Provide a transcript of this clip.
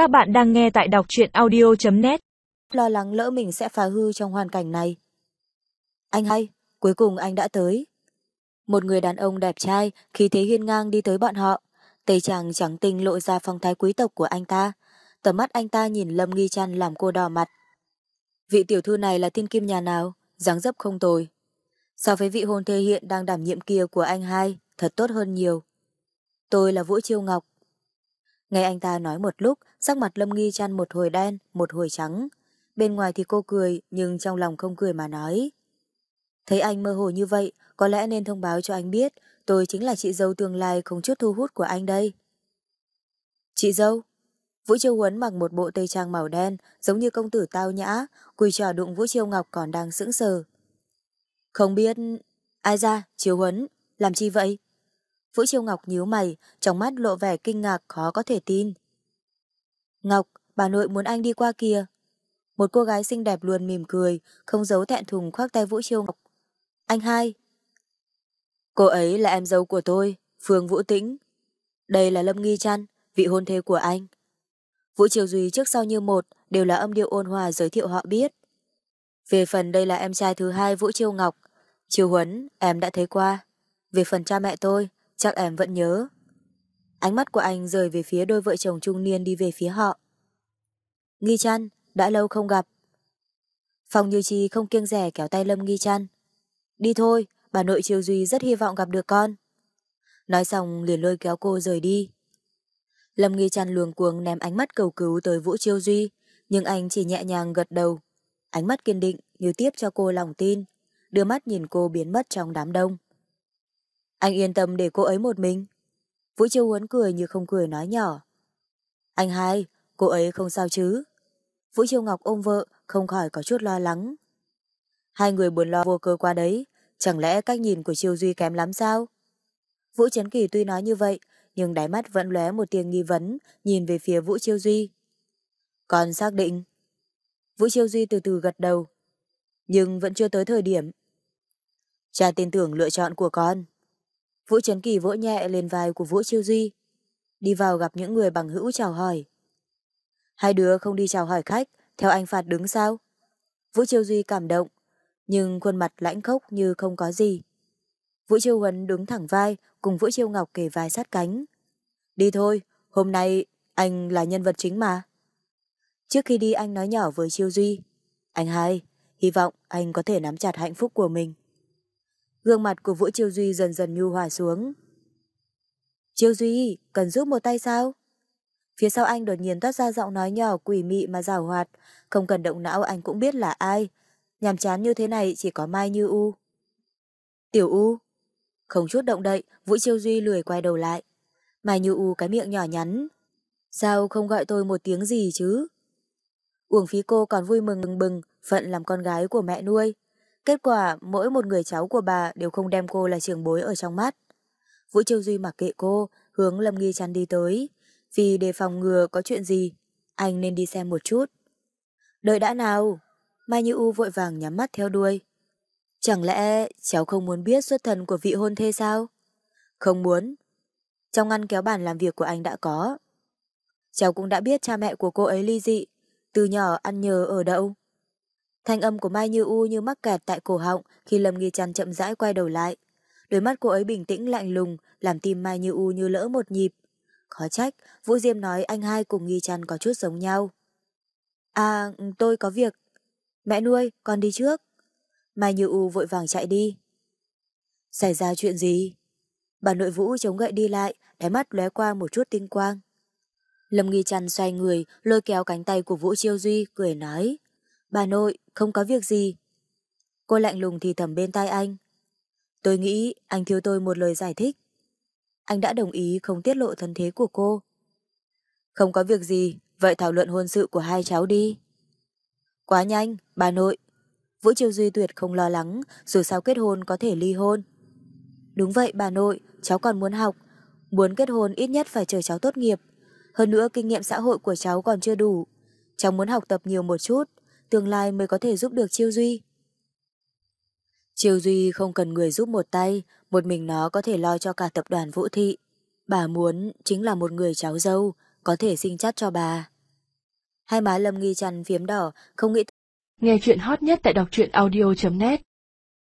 Các bạn đang nghe tại đọc truyện audio.net Lo lắng lỡ mình sẽ phá hư trong hoàn cảnh này. Anh hay, cuối cùng anh đã tới. Một người đàn ông đẹp trai khi thế hiên ngang đi tới bọn họ. Tây chàng trắng tinh lộ ra phong thái quý tộc của anh ta. Tầm mắt anh ta nhìn Lâm Nghi Trăn làm cô đỏ mặt. Vị tiểu thư này là thiên kim nhà nào? dáng dấp không tồi. So với vị hôn thê hiện đang đảm nhiệm kia của anh hai, thật tốt hơn nhiều. Tôi là Vũ Chiêu Ngọc. Nghe anh ta nói một lúc, sắc mặt Lâm Nghi chăn một hồi đen, một hồi trắng. Bên ngoài thì cô cười, nhưng trong lòng không cười mà nói. Thấy anh mơ hồ như vậy, có lẽ nên thông báo cho anh biết tôi chính là chị dâu tương lai không chút thu hút của anh đây. Chị dâu? Vũ Chiêu Huấn mặc một bộ tây trang màu đen, giống như công tử tao nhã, quỳ trò đụng Vũ Chiêu Ngọc còn đang sững sờ. Không biết... Ai ra, Chiêu Huấn, làm chi vậy? Vũ Chiêu Ngọc nhíu mày, trong mắt lộ vẻ kinh ngạc khó có thể tin. Ngọc, bà nội muốn anh đi qua kia. Một cô gái xinh đẹp luôn mỉm cười, không giấu thẹn thùng khoác tay Vũ Chiêu Ngọc. Anh hai. Cô ấy là em dâu của tôi, Phương Vũ Tĩnh. Đây là Lâm Nghi Trăn, vị hôn thê của anh. Vũ Triều Duy trước sau như một đều là âm điệu ôn hòa giới thiệu họ biết. Về phần đây là em trai thứ hai Vũ Chiêu Ngọc, Chiêu Huấn em đã thấy qua. Về phần cha mẹ tôi, chắc em vẫn nhớ. Ánh mắt của anh rời về phía đôi vợ chồng trung niên đi về phía họ. Nghi chăn, đã lâu không gặp. Phòng Như Chi không kiêng rẻ kéo tay Lâm Nghi chăn. Đi thôi, bà nội Triều Duy rất hy vọng gặp được con. Nói xong liền lôi kéo cô rời đi. Lâm Nghi chăn luồng cuồng ném ánh mắt cầu cứu tới Vũ Chiêu Duy, nhưng anh chỉ nhẹ nhàng gật đầu. Ánh mắt kiên định như tiếp cho cô lòng tin, đưa mắt nhìn cô biến mất trong đám đông. Anh yên tâm để cô ấy một mình. Vũ Chiêu Huấn cười như không cười nói nhỏ. Anh hai, cô ấy không sao chứ. Vũ Chiêu Ngọc ôm vợ, không khỏi có chút lo lắng. Hai người buồn lo vô cơ qua đấy, chẳng lẽ cách nhìn của Chiêu Duy kém lắm sao? Vũ Trấn Kỳ tuy nói như vậy, nhưng đáy mắt vẫn lóe một tiếng nghi vấn, nhìn về phía Vũ Chiêu Duy. Còn xác định. Vũ Chiêu Duy từ từ gật đầu, nhưng vẫn chưa tới thời điểm. Cha tin tưởng lựa chọn của con. Vũ Trấn Kỳ vỗ nhẹ lên vai của Vũ Chiêu Duy. Đi vào gặp những người bằng hữu chào hỏi. Hai đứa không đi chào hỏi khách, theo anh phạt đứng sao? Vũ Chiêu Duy cảm động, nhưng khuôn mặt lãnh khốc như không có gì. Vũ Chiêu Huấn đứng thẳng vai, cùng Vũ Chiêu Ngọc kề vai sát cánh. Đi thôi, hôm nay anh là nhân vật chính mà. Trước khi đi anh nói nhỏ với Chiêu Duy. Anh hai, hy vọng anh có thể nắm chặt hạnh phúc của mình. Gương mặt của Vũ Chiêu Duy dần dần nhu hòa xuống. Chiêu Duy, cần giúp một tay sao? Phía sau anh đột nhiên toát ra giọng nói nhỏ quỷ mị mà rào hoạt, không cần động não anh cũng biết là ai. Nhàm chán như thế này chỉ có Mai Như U. Tiểu U. Không chút động đậy, Vũ Chiêu Duy lười quay đầu lại. Mai Như U cái miệng nhỏ nhắn. Sao không gọi tôi một tiếng gì chứ? Uổng phí cô còn vui mừng bừng bừng, phận làm con gái của mẹ nuôi. Kết quả mỗi một người cháu của bà đều không đem cô là trường bối ở trong mắt. Vũ Chiêu Duy mặc kệ cô, hướng Lâm Nghi Trăn đi tới. Vì để phòng ngừa có chuyện gì, anh nên đi xem một chút. Đợi đã nào! Mai Như U vội vàng nhắm mắt theo đuôi. Chẳng lẽ cháu không muốn biết xuất thân của vị hôn thê sao? Không muốn. Trong ngăn kéo bàn làm việc của anh đã có. Cháu cũng đã biết cha mẹ của cô ấy ly dị, từ nhỏ ăn nhờ ở đậu. Thanh âm của Mai Như U như mắc kẹt tại cổ họng khi Lâm Nghi Trăn chậm rãi quay đầu lại. Đôi mắt cô ấy bình tĩnh lạnh lùng, làm tim Mai Như U như lỡ một nhịp. Khó trách, Vũ Diêm nói anh hai cùng Nghi Trăn có chút giống nhau. À, tôi có việc. Mẹ nuôi, con đi trước. Mai Như U vội vàng chạy đi. Xảy ra chuyện gì? Bà nội Vũ chống gậy đi lại, đáy mắt lóe qua một chút tinh quang. Lâm Nghi Trăn xoay người, lôi kéo cánh tay của Vũ Chiêu Duy, cười nói. Bà nội, không có việc gì. Cô lạnh lùng thì thầm bên tai anh. Tôi nghĩ anh thiếu tôi một lời giải thích. Anh đã đồng ý không tiết lộ thân thế của cô. Không có việc gì, vậy thảo luận hôn sự của hai cháu đi. Quá nhanh, bà nội. Vũ Triều Duy tuyệt không lo lắng, dù sao kết hôn có thể ly hôn. Đúng vậy bà nội, cháu còn muốn học. Muốn kết hôn ít nhất phải chờ cháu tốt nghiệp. Hơn nữa kinh nghiệm xã hội của cháu còn chưa đủ. Cháu muốn học tập nhiều một chút, tương lai mới có thể giúp được Chiêu Duy. Chiêu Duy không cần người giúp một tay, một mình nó có thể lo cho cả tập đoàn Vũ Thị. Bà muốn chính là một người cháu dâu, có thể sinh chắt cho bà. Hai má Lâm Nghi Trần phiếm đỏ, không nghĩ Nghe chuyện hot nhất tại đọc truyện audio.net